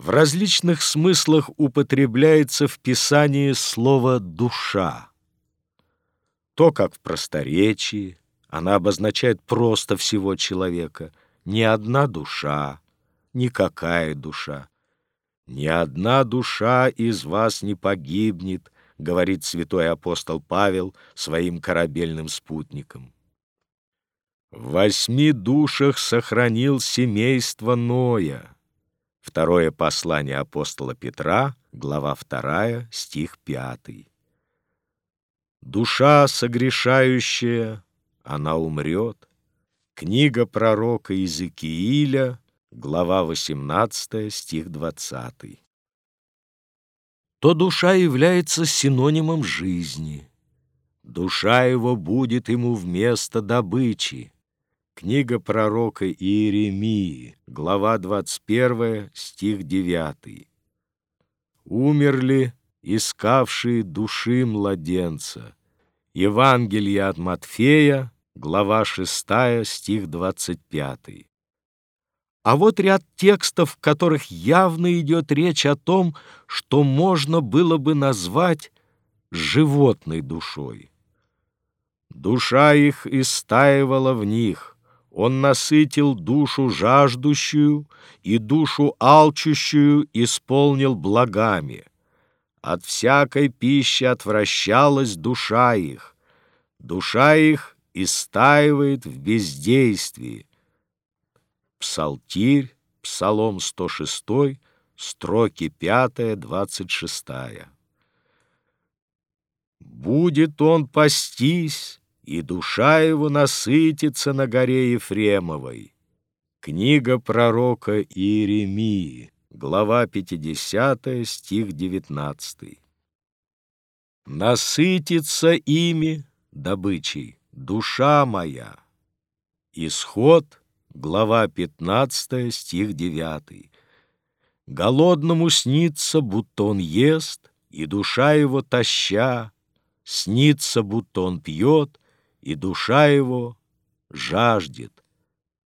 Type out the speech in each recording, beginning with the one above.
В различных смыслах употребляется в Писании слово «душа». То, как в просторечии, она обозначает просто всего человека, ни одна душа, никакая душа. «Ни одна душа из вас не погибнет», — говорит святой апостол Павел своим корабельным спутникам. В восьми душах сохранил семейство Ноя. Второе послание апостола Петра, глава 2, стих 5. Душа согрешающая, она умрет. Книга пророка Иезекииля, глава 18, стих 20. То душа является синонимом жизни. Душа его будет ему вместо добычи. Книга пророка Иеремии, глава 21, стих 9. Умерли искавшие души младенца. Евангелие от Матфея, глава 6, стих 25. А вот ряд текстов, в которых явно идет речь о том, что можно было бы назвать животной душой. Душа их истаивала в них, он насытил душу жаждущую и душу алчущую исполнил благами. От всякой пищи отвращалась душа их, душа их истаивает в бездействии, Псалтирь, Псалом 106, строки 5, 26. Будет он пастись, и душа его насытится на горе Ефремовой. Книга пророка Иеремии, глава 50, стих 19. Насытится ими, добычей, душа моя. Исход глава 15, стих 9. Голодному снится, будто он ест, и душа его таща, снится, будто он пьет, и душа его жаждет.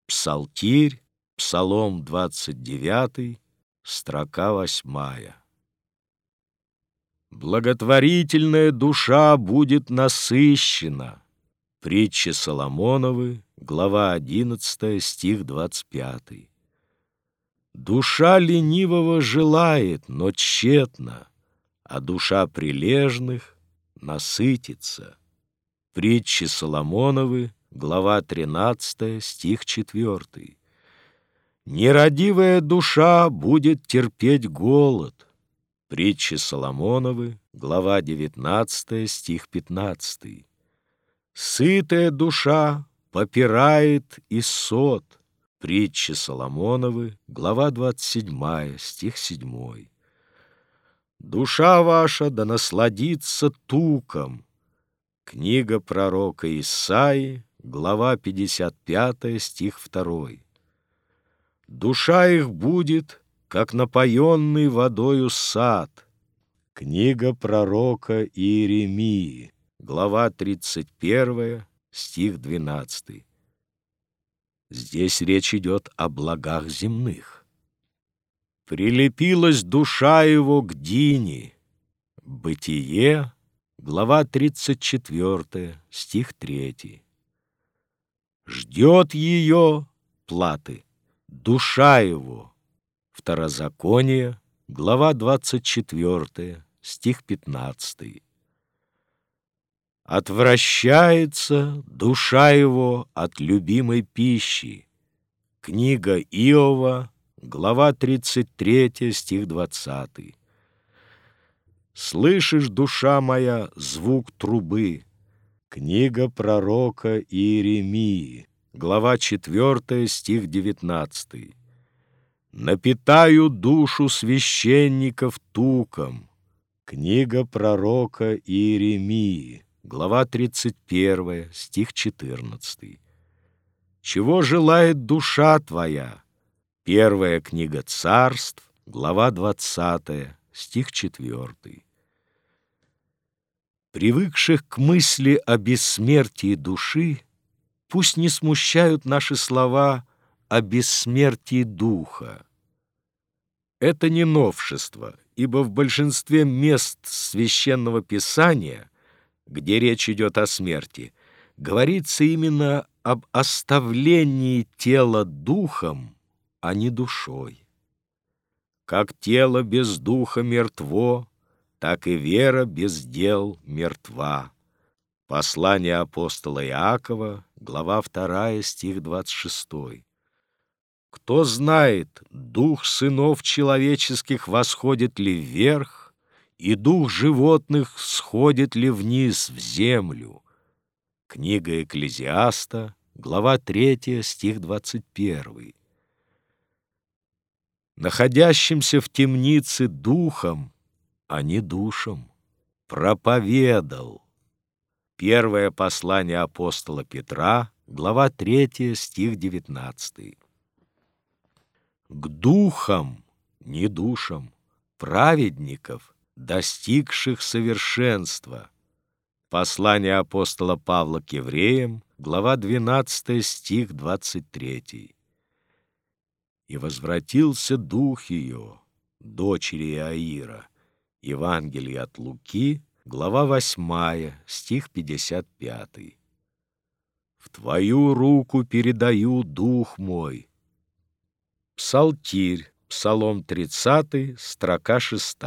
Псалтирь, Псалом 29, строка 8. Благотворительная душа будет насыщена. Притчи Соломоновы, глава 11, стих 25. Душа ленивого желает, но тщетно, а душа прилежных насытится. Притчи Соломоновы, глава 13, стих 4. Нерадивая душа будет терпеть голод. Притчи Соломоновы, глава 19, стих 15. Сытая душа попирает и сот. Притчи Соломоновы, глава 27, стих 7. Душа ваша да насладится туком. Книга пророка Исаи, глава 55, стих 2. Душа их будет, как напоенный водою сад. Книга пророка Иеремии, глава 31, стих 12. Здесь речь идет о благах земных. Прилепилась душа его к Дине. Бытие, глава 34, стих 3. Ждет ее платы, душа его. Второзаконие, глава 24, стих 15. Отвращается душа его от любимой пищи. Книга Иова, глава 33, стих 20. Слышишь, душа моя, звук трубы. Книга пророка Иеремии, глава 4, стих 19. Напитаю душу священников туком. Книга пророка Иеремии, глава 31, стих 14. «Чего желает душа твоя?» Первая книга царств, глава 20, стих 4. Привыкших к мысли о бессмертии души, пусть не смущают наши слова о бессмертии духа. Это не новшество, ибо в большинстве мест священного писания, где речь идет о смерти, говорится именно об оставлении тела духом, а не душой. Как тело без духа мертво, так и вера без дел мертва. Послание апостола Иакова, глава 2, стих 26. Кто знает, дух сынов человеческих восходит ли вверх, и дух животных сходит ли вниз в землю? Книга Экклезиаста, глава 3, стих 21. Находящимся в темнице духом, а не душем, проповедал. Первое послание апостола Петра, глава 3, стих 19. К духам, не душам, праведников, достигших совершенства. Послание апостола Павла к евреям, глава 12, стих 23. «И возвратился дух ее, дочери Аира». Евангелие от Луки, глава 8, стих 55. «В Твою руку передаю дух мой». Псалтирь, Псалом 30, строка 6.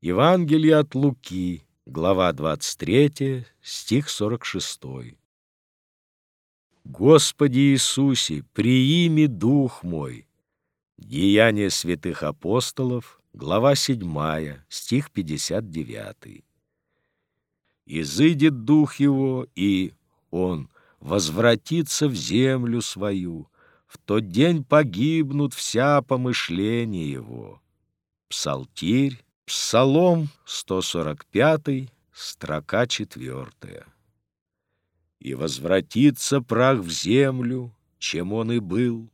Евангелие от Луки, глава 23, стих 46. Господи Иисусе, приими дух мой. Деяния святых апостолов, глава 7, стих 59. «Изыдет дух его, и он возвратится в землю свою, в тот день погибнут вся помышления его». Псалтирь, Псалом 145, строка 4. «И возвратится прах в землю, чем он и был,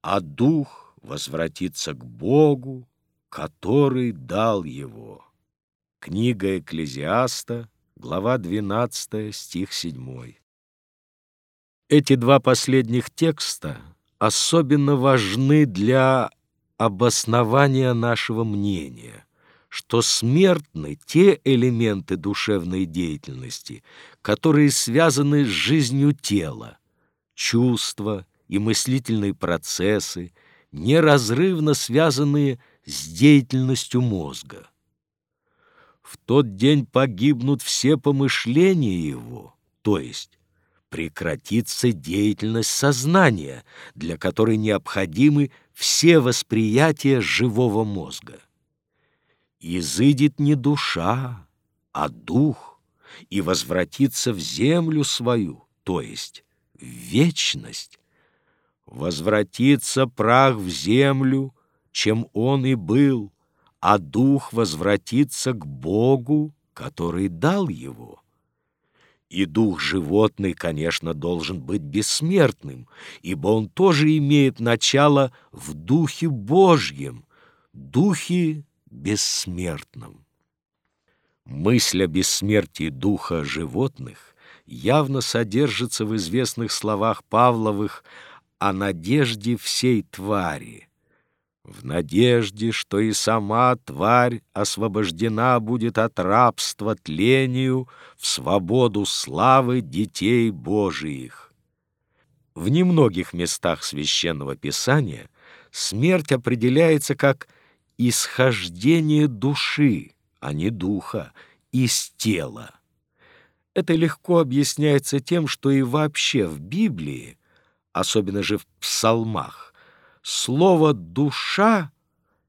а дух возвратится к Богу, который дал его. Книга Экклезиаста, глава 12, стих 7. Эти два последних текста особенно важны для обоснования нашего мнения, что смертны те элементы душевной деятельности, которые связаны с жизнью тела, чувства и мыслительные процессы, неразрывно связанные с деятельностью мозга. В тот день погибнут все помышления его, то есть прекратится деятельность сознания, для которой необходимы все восприятия живого мозга. Изыдет не душа, а дух, и возвратится в землю свою, то есть в вечность. Возвратится прах в землю, чем он и был, а дух возвратится к Богу, который дал его. И дух животный, конечно, должен быть бессмертным, ибо он тоже имеет начало в Духе Божьем, Духе бессмертном. Мысль о бессмертии духа животных явно содержится в известных словах Павловых о надежде всей твари – в надежде, что и сама тварь освобождена будет от рабства тлению в свободу славы детей Божиих. В немногих местах Священного Писания смерть определяется как исхождение души, а не духа, из тела. Это легко объясняется тем, что и вообще в Библии, особенно же в псалмах, слово «душа»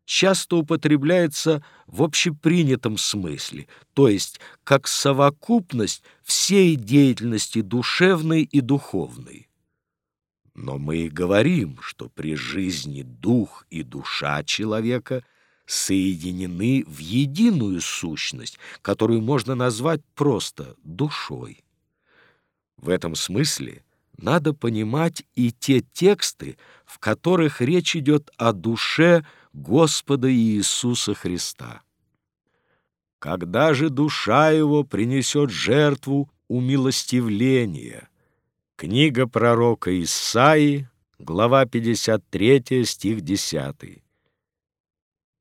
часто употребляется в общепринятом смысле, то есть как совокупность всей деятельности душевной и духовной. Но мы и говорим, что при жизни дух и душа человека соединены в единую сущность, которую можно назвать просто душой. В этом смысле – надо понимать и те тексты, в которых речь идет о душе Господа Иисуса Христа. Когда же душа его принесет жертву умилостивления? Книга пророка Исаии, глава 53, стих 10.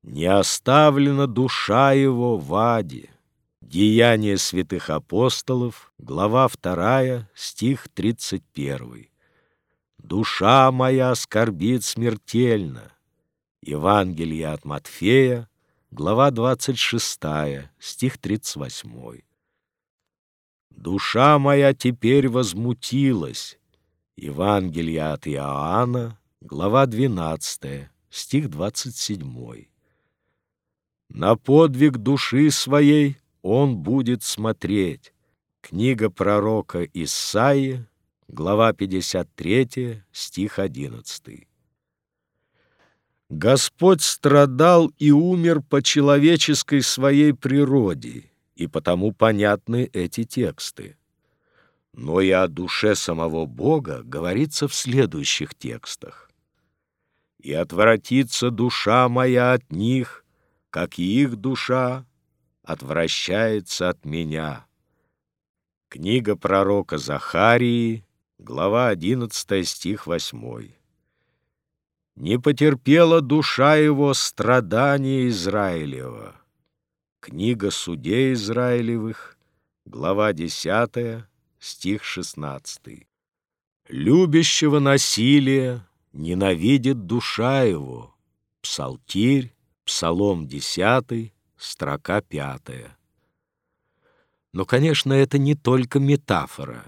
Не оставлена душа его в аде. Деяния святых апостолов, глава 2, стих 31. Душа моя скорбит смертельно. Евангелие от Матфея, глава 26, стих 38. Душа моя теперь возмутилась. Евангелие от Иоанна, глава 12, стих 27. На подвиг души своей он будет смотреть. Книга пророка Исаии, глава 53, стих 11. Господь страдал и умер по человеческой своей природе, и потому понятны эти тексты. Но и о душе самого Бога говорится в следующих текстах. «И отвратится душа моя от них, как и их душа отвращается от меня. Книга пророка Захарии, глава 11, стих 8. Не потерпела душа его страдания Израилева. Книга судей Израилевых, глава 10, стих 16. Любящего насилия ненавидит душа его. Псалтирь, Псалом 10, строка 5. Но, конечно, это не только метафора.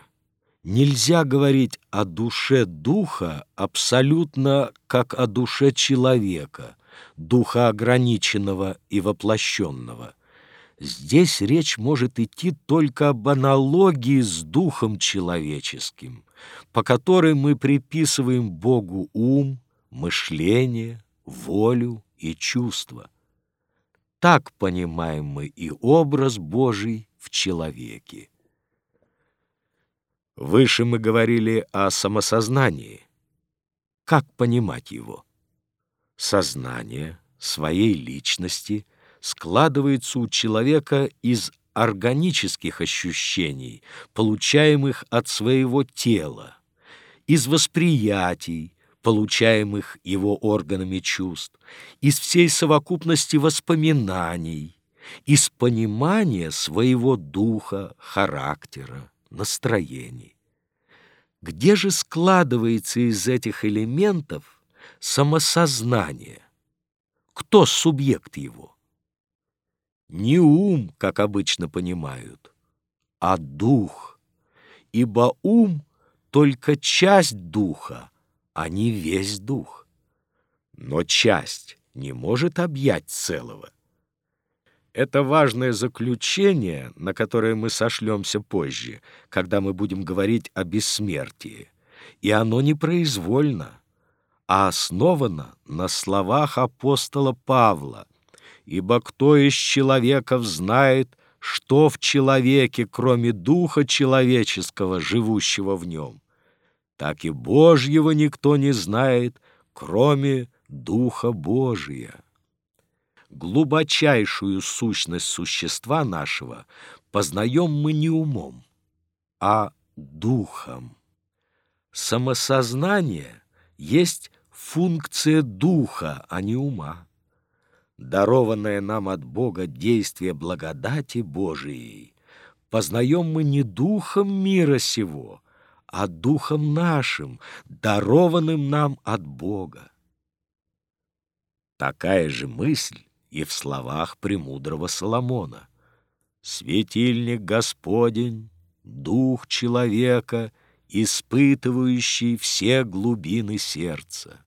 Нельзя говорить о душе духа абсолютно как о душе человека, духа ограниченного и воплощенного. Здесь речь может идти только об аналогии с духом человеческим, по которой мы приписываем Богу ум, мышление, волю, и чувства. Так понимаем мы и образ Божий в человеке. Выше мы говорили о самосознании. Как понимать его? Сознание своей личности складывается у человека из органических ощущений, получаемых от своего тела, из восприятий, получаемых его органами чувств, из всей совокупности воспоминаний, из понимания своего духа, характера, настроений. Где же складывается из этих элементов самосознание? Кто субъект его? Не ум, как обычно понимают, а дух, ибо ум — только часть духа, а не весь дух. Но часть не может объять целого. Это важное заключение, на которое мы сошлемся позже, когда мы будем говорить о бессмертии. И оно не произвольно, а основано на словах апостола Павла. «Ибо кто из человеков знает, что в человеке, кроме духа человеческого, живущего в нем? Так и Божьего никто не знает, кроме Духа Божия. Глубочайшую сущность существа нашего познаем мы не умом, а духом. Самосознание есть функция духа, а не ума. Дарованное нам от Бога действие благодати Божией познаем мы не духом мира сего, а Духом нашим, дарованным нам от Бога. Такая же мысль и в словах премудрого Соломона. «Светильник Господень, Дух человека, испытывающий все глубины сердца».